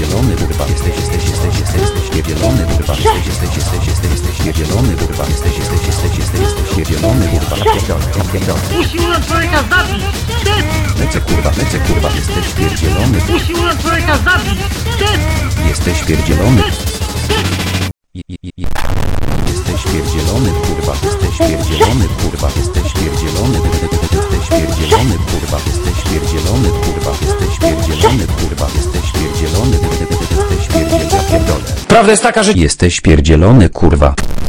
pierdzielony kurwa jesteś jesteś jesteś jesteś jesteś pierdzielony kurwa jesteś jesteś jesteś jesteś jesteś pierdzielony kurwa jesteś jesteś jesteś jesteś jesteś pierdzielony kurwa pierdolę pierdolę Musi urząd człowieka zabić! Wstyd! lecę kurwa lecę kurwa jesteś pierdzielony Musi urząd człowieka zabić! Jesteś pierdzielony Jesteś pierdzielony, kurwa, jesteś pierdzielony, kurwa, jesteś pierdzielony, jesteś pierdzielony, kurwa, jesteś pierdzielony, kurwa, Prawda jest taka, że Jesteś pierdzielony, kurwa.